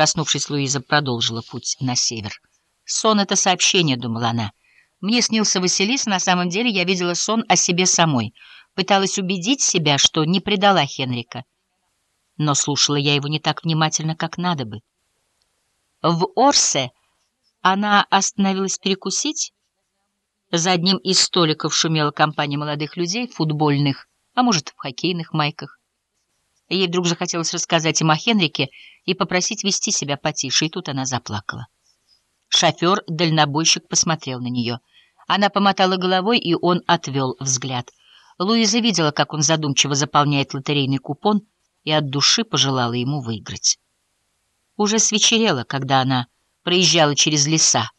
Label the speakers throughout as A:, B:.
A: Проснувшись, Луиза продолжила путь на север. «Сон — это сообщение», — думала она. «Мне снился Василис, на самом деле я видела сон о себе самой. Пыталась убедить себя, что не предала Хенрика. Но слушала я его не так внимательно, как надо бы. В Орсе она остановилась перекусить. За одним из столиков шумела компания молодых людей, футбольных, а может, в хоккейных майках. Ей вдруг захотелось рассказать им о Хенрике и попросить вести себя потише, и тут она заплакала. Шофер-дальнобойщик посмотрел на нее. Она помотала головой, и он отвел взгляд. Луиза видела, как он задумчиво заполняет лотерейный купон, и от души пожелала ему выиграть. Уже свечерело, когда она проезжала через леса.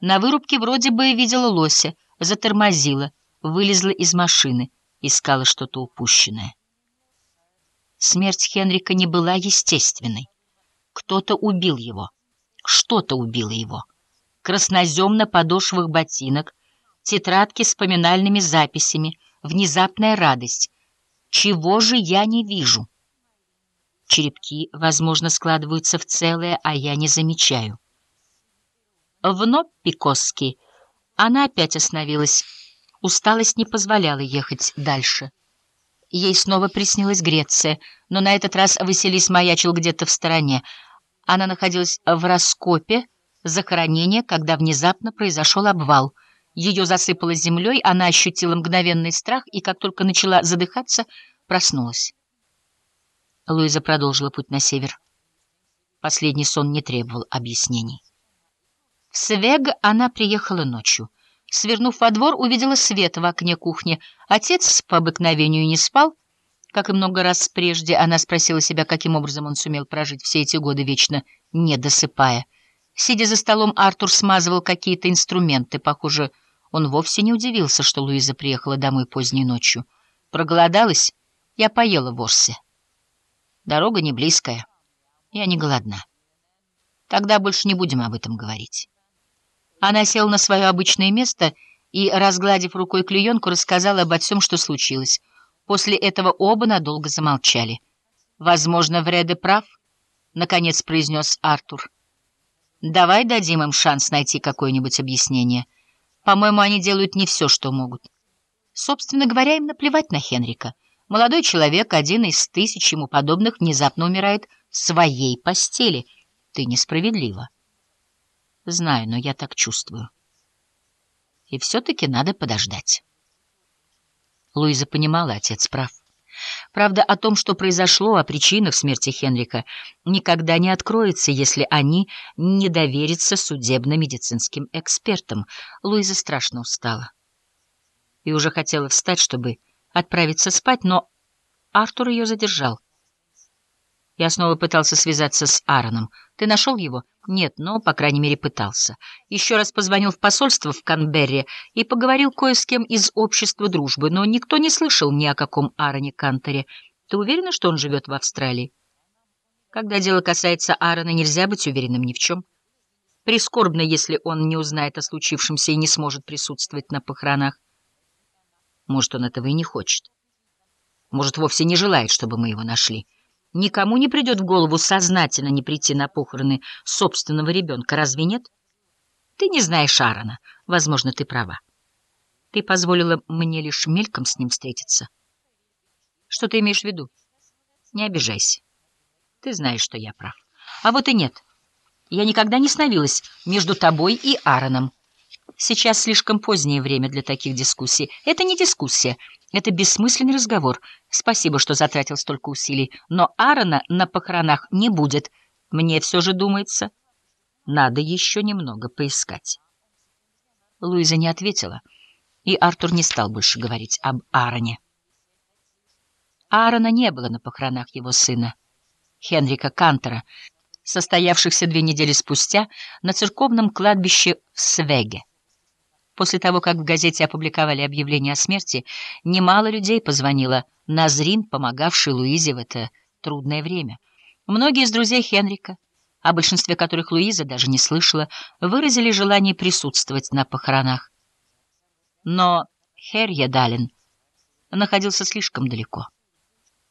A: На вырубке вроде бы видела лося, затормозила, вылезла из машины, искала что-то упущенное. Смерть Хенрика не была естественной. Кто-то убил его, что-то убило его. Краснозем на подошвах ботинок, тетрадки с поминальными записями, внезапная радость. Чего же я не вижу? Черепки, возможно, складываются в целое, а я не замечаю. Вновь Пикосский. Она опять остановилась. Усталость не позволяла ехать дальше. Ей снова приснилась Греция, но на этот раз Василис маячил где-то в стороне. Она находилась в раскопе захоронения, когда внезапно произошел обвал. Ее засыпало землей, она ощутила мгновенный страх и, как только начала задыхаться, проснулась. Луиза продолжила путь на север. Последний сон не требовал объяснений. В Свег она приехала ночью. Свернув во двор, увидела свет в окне кухни. Отец по обыкновению не спал. Как и много раз прежде, она спросила себя, каким образом он сумел прожить все эти годы, вечно не досыпая. Сидя за столом, Артур смазывал какие-то инструменты. Похоже, он вовсе не удивился, что Луиза приехала домой поздней ночью. Проголодалась? Я поела в Орсе. Дорога не близкая. Я не голодна. Тогда больше не будем об этом говорить. Она села на свое обычное место и, разгладив рукой клеенку, рассказала обо всем, что случилось. После этого оба надолго замолчали. «Возможно, Вреде прав», — наконец произнес Артур. «Давай дадим им шанс найти какое-нибудь объяснение. По-моему, они делают не все, что могут. Собственно говоря, им наплевать на Хенрика. Молодой человек, один из тысяч ему подобных, внезапно умирает в своей постели. Ты несправедлива». Знаю, но я так чувствую. И все-таки надо подождать. Луиза понимала, отец прав. Правда о том, что произошло, о причинах смерти Хенрика, никогда не откроется, если они не доверятся судебно-медицинским экспертам. Луиза страшно устала. И уже хотела встать, чтобы отправиться спать, но Артур ее задержал. Я снова пытался связаться с Аароном. Ты нашел его? Нет, но, по крайней мере, пытался. Еще раз позвонил в посольство в Канберре и поговорил кое с кем из общества дружбы, но никто не слышал ни о каком Аароне Канторе. Ты уверена, что он живет в Австралии? Когда дело касается Аарона, нельзя быть уверенным ни в чем. Прискорбно, если он не узнает о случившемся и не сможет присутствовать на похоронах. Может, он этого и не хочет. Может, вовсе не желает, чтобы мы его нашли. Никому не придет в голову сознательно не прийти на похороны собственного ребенка, разве нет? Ты не знаешь Аарона. Возможно, ты права. Ты позволила мне лишь мельком с ним встретиться. Что ты имеешь в виду? Не обижайся. Ты знаешь, что я прав. А вот и нет. Я никогда не становилась между тобой и Аароном. Сейчас слишком позднее время для таких дискуссий. Это не дискуссия. Это бессмысленный разговор. Спасибо, что затратил столько усилий. Но Аарона на похоронах не будет. Мне все же думается, надо еще немного поискать. Луиза не ответила, и Артур не стал больше говорить об Аароне. Аарона не было на похоронах его сына, Хенрика Кантера, состоявшихся две недели спустя на церковном кладбище в Свеге. После того, как в газете опубликовали объявление о смерти, немало людей позвонило Назрин, помогавший Луизе в это трудное время. Многие из друзей Хенрика, о большинстве которых Луиза даже не слышала, выразили желание присутствовать на похоронах. Но Херья Далин находился слишком далеко.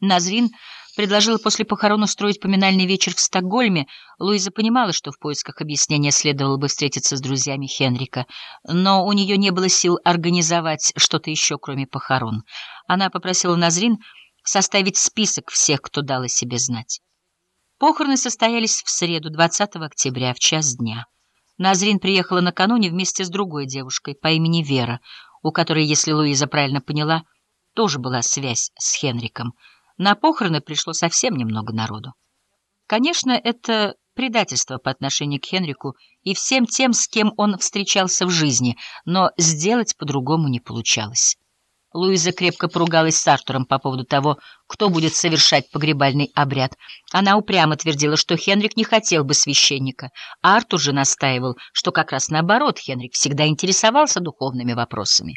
A: Назрин предложила после похорон устроить поминальный вечер в Стокгольме, Луиза понимала, что в поисках объяснения следовало бы встретиться с друзьями Хенрика, но у нее не было сил организовать что-то еще, кроме похорон. Она попросила Назрин составить список всех, кто дал о себе знать. Похороны состоялись в среду, 20 октября, в час дня. Назрин приехала накануне вместе с другой девушкой по имени Вера, у которой, если Луиза правильно поняла, тоже была связь с Хенриком. На похороны пришло совсем немного народу. Конечно, это предательство по отношению к Хенрику и всем тем, с кем он встречался в жизни, но сделать по-другому не получалось. Луиза крепко поругалась с Артуром по поводу того, кто будет совершать погребальный обряд. Она упрямо твердила, что Хенрик не хотел бы священника, а Артур же настаивал, что как раз наоборот, Хенрик всегда интересовался духовными вопросами.